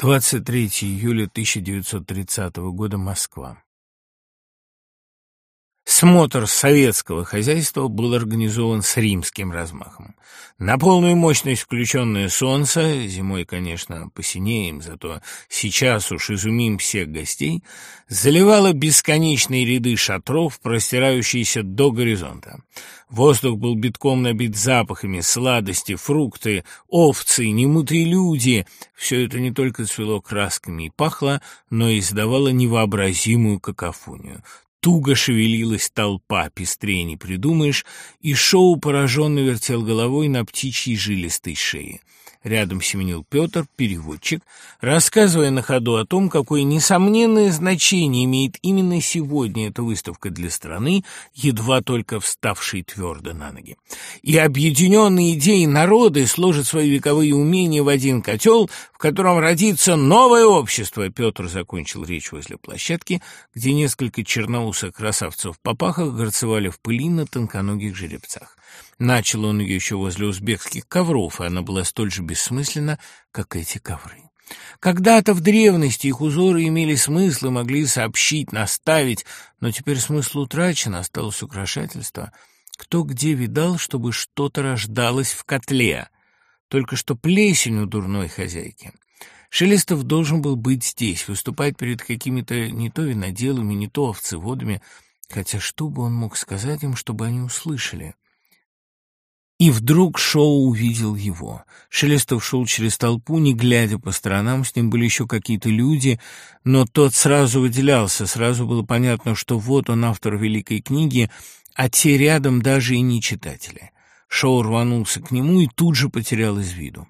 23 июля 1930 года, Москва. Смотр советского хозяйства был организован с римским размахом. На полную мощность включенное солнце, зимой, конечно, посинеем, зато сейчас уж изумим всех гостей, заливало бесконечные ряды шатров, простирающиеся до горизонта. Воздух был битком набит запахами, сладости, фрукты, овцы, немытые люди. Все это не только цвело красками и пахло, но и издавало невообразимую какофонию. Туго шевелилась толпа, пестрее не придумаешь, и шоу пораженно вертел головой на птичьей жилистой шее. Рядом семенил Петр, переводчик, рассказывая на ходу о том, какое несомненное значение имеет именно сегодня эта выставка для страны, едва только вставшей твердо на ноги. И объединенные идеи народы сложат свои вековые умения в один котел, в котором родится новое общество. Петр закончил речь возле площадки, где несколько черноусых красавцев в попахах горцевали в пыли на тонконогих жеребцах. Начал он ее еще возле узбекских ковров, и она была столь же бессмысленна, как эти ковры. Когда-то в древности их узоры имели смысл и могли сообщить, наставить, но теперь смысл утрачен, осталось украшательство. Кто где видал, чтобы что-то рождалось в котле? Только что плесень у дурной хозяйки. Шелестов должен был быть здесь, выступать перед какими-то не то виноделами, не то овцеводами, хотя что бы он мог сказать им, чтобы они услышали? И вдруг Шоу увидел его. Шелестов шел через толпу, не глядя по сторонам, с ним были еще какие-то люди, но тот сразу выделялся, сразу было понятно, что вот он автор великой книги, а те рядом даже и не читатели. Шоу рванулся к нему и тут же потерял из виду.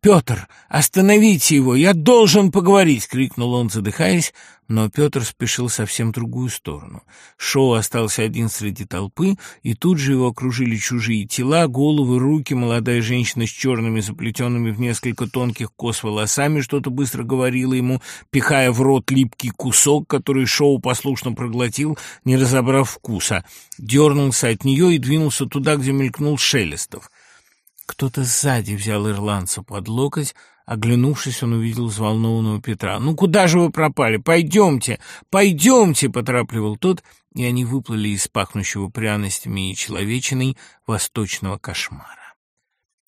«Петр, остановите его! Я должен поговорить!» — крикнул он, задыхаясь, но Петр спешил совсем в другую сторону. Шоу остался один среди толпы, и тут же его окружили чужие тела, головы, руки, молодая женщина с черными, заплетенными в несколько тонких кос волосами, что-то быстро говорила ему, пихая в рот липкий кусок, который Шоу послушно проглотил, не разобрав вкуса. Дернулся от нее и двинулся туда, где мелькнул Шелестов. Кто-то сзади взял ирландца под локоть, Оглянувшись, он увидел взволнованного Петра. «Ну куда же вы пропали? Пойдемте! Пойдемте!» — поторапливал тот, и они выплыли из пахнущего пряностями и человечиной восточного кошмара.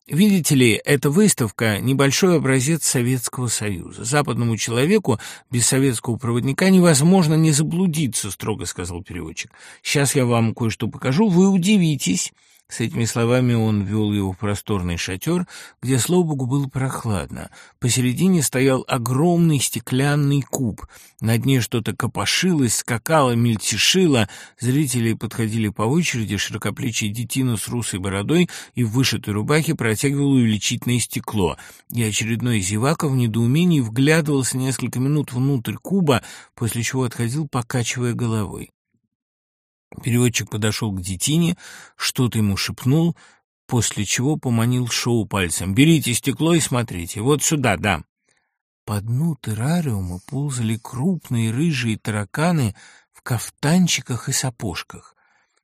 Видите ли, эта выставка — небольшой образец Советского Союза. Западному человеку без советского проводника невозможно не заблудиться, строго сказал переводчик. Сейчас я вам кое-что покажу, вы удивитесь. С этими словами он вел его в просторный шатер, где, слава богу, было прохладно. Посередине стоял огромный стеклянный куб. На дне что-то копошилось, скакало, мельтешило. Зрители подходили по очереди, широкоплечий детина с русой бородой и в вышитой рубахе протягивал увеличительное стекло. И очередной зевака в недоумении вглядывался несколько минут внутрь куба, после чего отходил, покачивая головой. Переводчик подошел к детине, что-то ему шепнул, после чего поманил Шоу пальцем. «Берите стекло и смотрите. Вот сюда, да». По дну террариума ползали крупные рыжие тараканы в кафтанчиках и сапожках.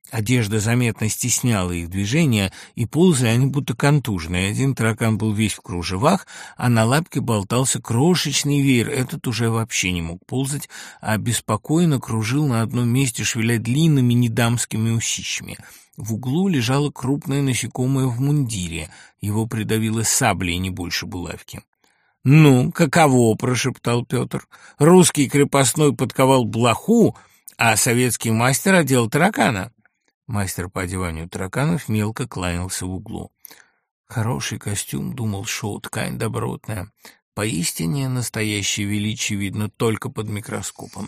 Одежда заметно стесняла их движения, и ползали они будто контужные. Один таракан был весь в кружевах, а на лапке болтался крошечный веер. Этот уже вообще не мог ползать, а беспокойно кружил на одном месте, шевеля длинными недамскими усищами. В углу лежало крупное насекомое в мундире. Его придавило саблей, не больше булавки. «Ну, каково?» — прошептал Петр. «Русский крепостной подковал блоху, а советский мастер одел таракана». Мастер по одеванию тараканов мелко кланялся в углу. Хороший костюм, думал Шоу, ткань добротная. Поистине настоящее величие видно только под микроскопом.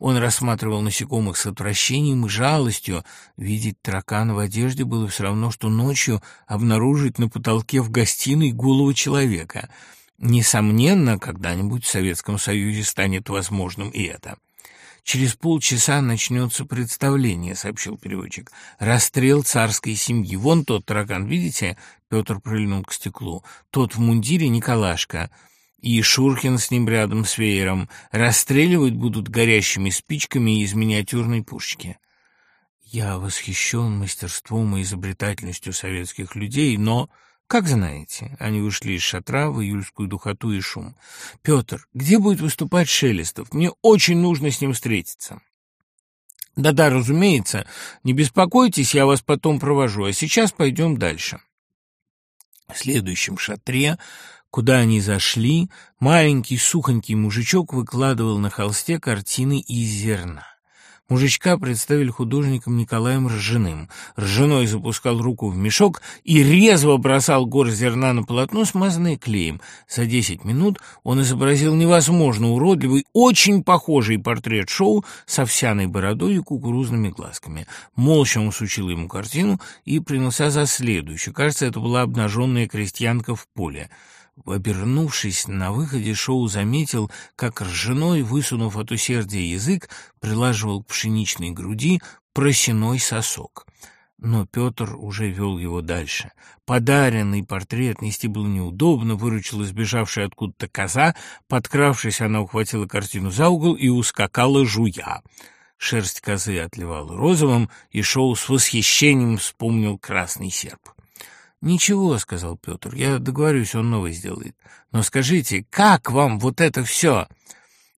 Он рассматривал насекомых с отвращением и жалостью. Видеть таракана в одежде было все равно, что ночью обнаружить на потолке в гостиной голову человека. Несомненно, когда-нибудь в Советском Союзе станет возможным и это. «Через полчаса начнется представление», — сообщил переводчик. «Расстрел царской семьи. Вон тот таракан, видите?» — Петр прильнул к стеклу. «Тот в мундире Николашка». И Шурхин с ним рядом с веером. Расстреливать будут горящими спичками из миниатюрной пушки. Я восхищен мастерством и изобретательностью советских людей, но «Как знаете». Они вышли из шатра в июльскую духоту и шум. «Петр, где будет выступать Шелестов? Мне очень нужно с ним встретиться». «Да-да, разумеется. Не беспокойтесь, я вас потом провожу. А сейчас пойдем дальше». В следующем шатре Куда они зашли, маленький сухонький мужичок выкладывал на холсте картины из зерна. Мужичка представили художником Николаем Ржаным. Ржаной запускал руку в мешок и резво бросал гор зерна на полотно, смазанное клеем. За десять минут он изобразил невозможно уродливый, очень похожий портрет шоу с овсяной бородой и кукурузными глазками. Молча он сучил ему картину и принялся за следующую. Кажется, это была обнаженная крестьянка в поле. Обернувшись на выходе, Шоу заметил, как ржаной, высунув от усердия язык, прилаживал к пшеничной груди просеной сосок. Но Петр уже вел его дальше. Подаренный портрет нести было неудобно, выручила сбежавшая откуда-то коза, подкравшись, она ухватила картину за угол и ускакала жуя. Шерсть козы отливала розовым, и Шоу с восхищением вспомнил красный серп. «Ничего», — сказал Петр, — «я договорюсь, он новый сделает. Но скажите, как вам вот это все?»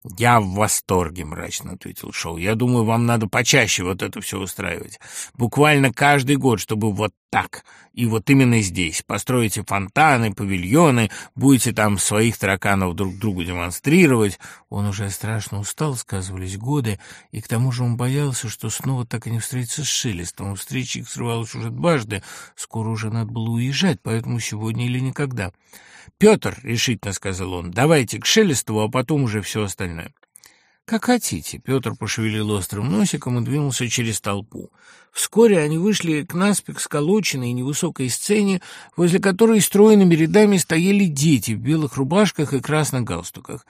«Я в восторге», — мрачно ответил Шоу. «Я думаю, вам надо почаще вот это все устраивать. Буквально каждый год, чтобы вот так. И вот именно здесь. Построите фонтаны, павильоны, будете там своих тараканов друг другу демонстрировать». Он уже страшно устал, сказывались годы, и к тому же он боялся, что снова так и не встретится с Шелестом. Встреча их срывалась уже дважды. Скоро уже надо было уезжать, поэтому сегодня или никогда. «Петр», — решительно сказал он, — «давайте к Шелестову, а потом уже все остальное». «Как хотите», — Петр пошевелил острым носиком и двинулся через толпу. Вскоре они вышли к наспех сколоченной невысокой сцене, возле которой стройными рядами стояли дети в белых рубашках и красных галстуках.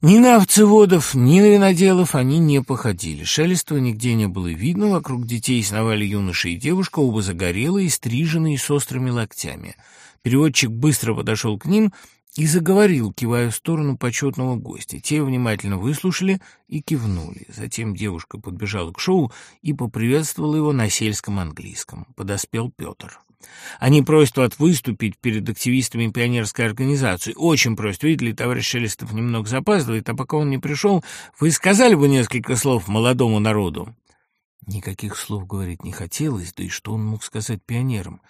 Ни на овцеводов, ни на виноделов они не походили. Шелестова нигде не было видно, вокруг детей сновали юноша и девушка, оба загорелые, стриженные с острыми локтями. Переводчик быстро подошел к ним и заговорил, кивая в сторону почетного гостя. Те внимательно выслушали и кивнули. Затем девушка подбежала к шоу и поприветствовала его на сельском английском. Подоспел Петр. Они просят вас выступить перед активистами пионерской организации. Очень просят. Видели, товарищ Шелестов немного запаздывает, а пока он не пришел, вы сказали бы несколько слов молодому народу?» Никаких слов говорить не хотелось, да и что он мог сказать пионерам?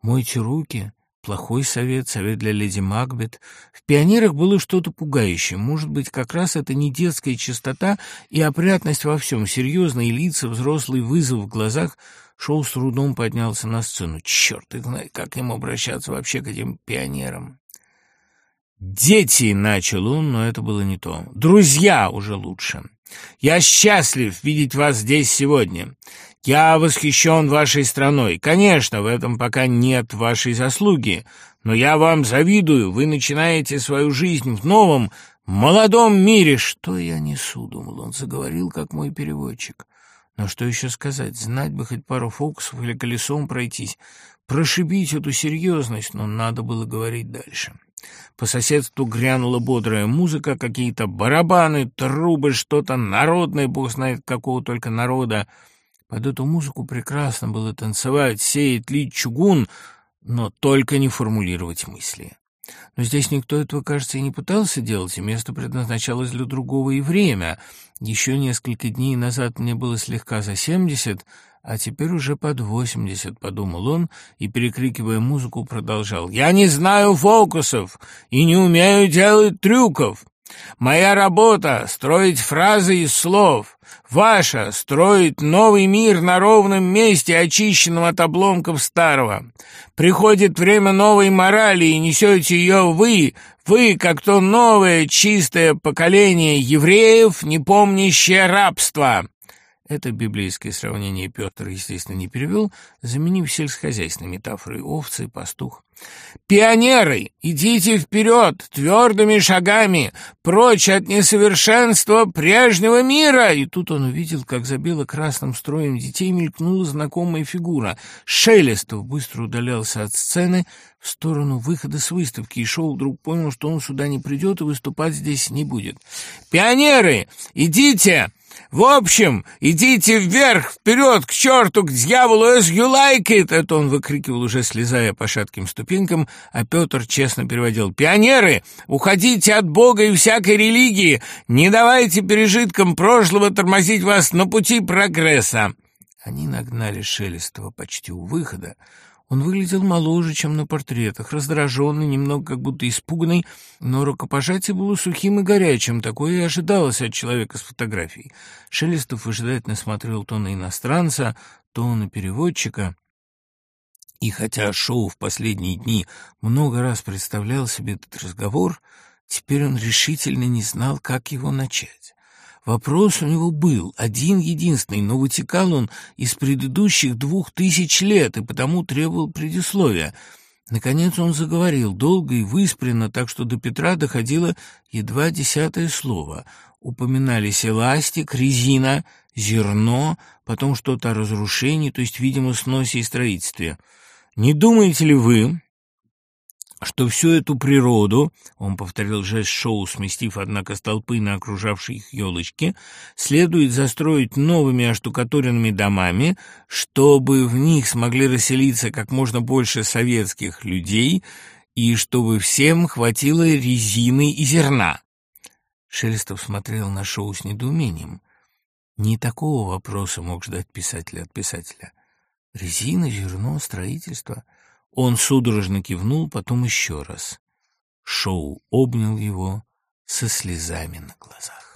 «Мойте руки, Плохой совет, совет для леди Макбет. В пионерах было что-то пугающее. Может быть, как раз это не детская чистота и опрятность во всем. Серьезные лица, взрослый вызов в глазах. Шоу с трудом поднялся на сцену. Черт их знает, как ему обращаться вообще к этим пионерам. «Дети!» — начал он, но это было не то. «Друзья!» — уже лучше. «Я счастлив видеть вас здесь сегодня. Я восхищен вашей страной. Конечно, в этом пока нет вашей заслуги, но я вам завидую. Вы начинаете свою жизнь в новом, молодом мире. Что я несу, думал он, заговорил, как мой переводчик. Но что еще сказать? Знать бы хоть пару фокусов или колесом пройтись, прошибить эту серьезность, но надо было говорить дальше. По соседству грянула бодрая музыка, какие-то барабаны, трубы, что-то народное, бог знает какого только народа. Под эту музыку прекрасно было танцевать, сеять, лить чугун, но только не формулировать мысли. Но здесь никто этого, кажется, и не пытался делать, и место предназначалось для другого и время. Еще несколько дней назад мне было слегка за семьдесят, а теперь уже под восемьдесят, — подумал он, и, перекрикивая музыку, продолжал. «Я не знаю фокусов и не умею делать трюков. Моя работа — строить фразы из слов. Ваша — строить новый мир на ровном месте, очищенном от обломков старого. Приходит время новой морали, и несете ее вы, вы, как то новое чистое поколение евреев, не помнящее рабство. Это библейское сравнение Петр, естественно, не перевел, заменив сельскохозяйственной метафорой овцы и пастух. «Пионеры, идите вперед, твердыми шагами, прочь от несовершенства прежнего мира!» И тут он увидел, как за бело-красным строем детей мелькнула знакомая фигура. Шелестов быстро удалялся от сцены в сторону выхода с выставки, и Шоу вдруг понял, что он сюда не придет и выступать здесь не будет. «Пионеры, идите!» В общем, идите вверх, вперед, к черту, к дьяволу, as you like it!» Это он выкрикивал, уже слезая по шатким ступенькам, а Петр честно переводил. «Пионеры, уходите от Бога и всякой религии! Не давайте пережиткам прошлого тормозить вас на пути прогресса!» Они нагнали Шелестова почти у выхода. Он выглядел моложе, чем на портретах, раздраженный, немного как будто испуганный, но рукопожатие было сухим и горячим, такое и ожидалось от человека с фотографией. Шелестов выжидательно смотрел то на иностранца, то на переводчика. И хотя Шоу в последние дни много раз представлял себе этот разговор, теперь он решительно не знал, как его начать. Вопрос у него был один-единственный, но вытекал он из предыдущих двух тысяч лет и потому требовал предисловия. Наконец он заговорил, долго и выспренно, так что до Петра доходило едва десятое слово. Упоминались эластик, резина, зерно, потом что-то о разрушении, то есть, видимо, сносе и строительстве. «Не думаете ли вы, что всю эту природу, он повторил жест шоу, сместив, однако, столпы на окружавшие их елочки, следует застроить новыми оштукатуренными домами, чтобы в них смогли расселиться как можно больше советских людей и чтобы всем хватило резины и зерна. Шелестов смотрел на шоу с недоумением. Не такого вопроса мог ждать писатель от писателя. Резина, зерно, строительство — он судорожно кивнул, потом еще раз. Шоу обнял его со слезами на глазах.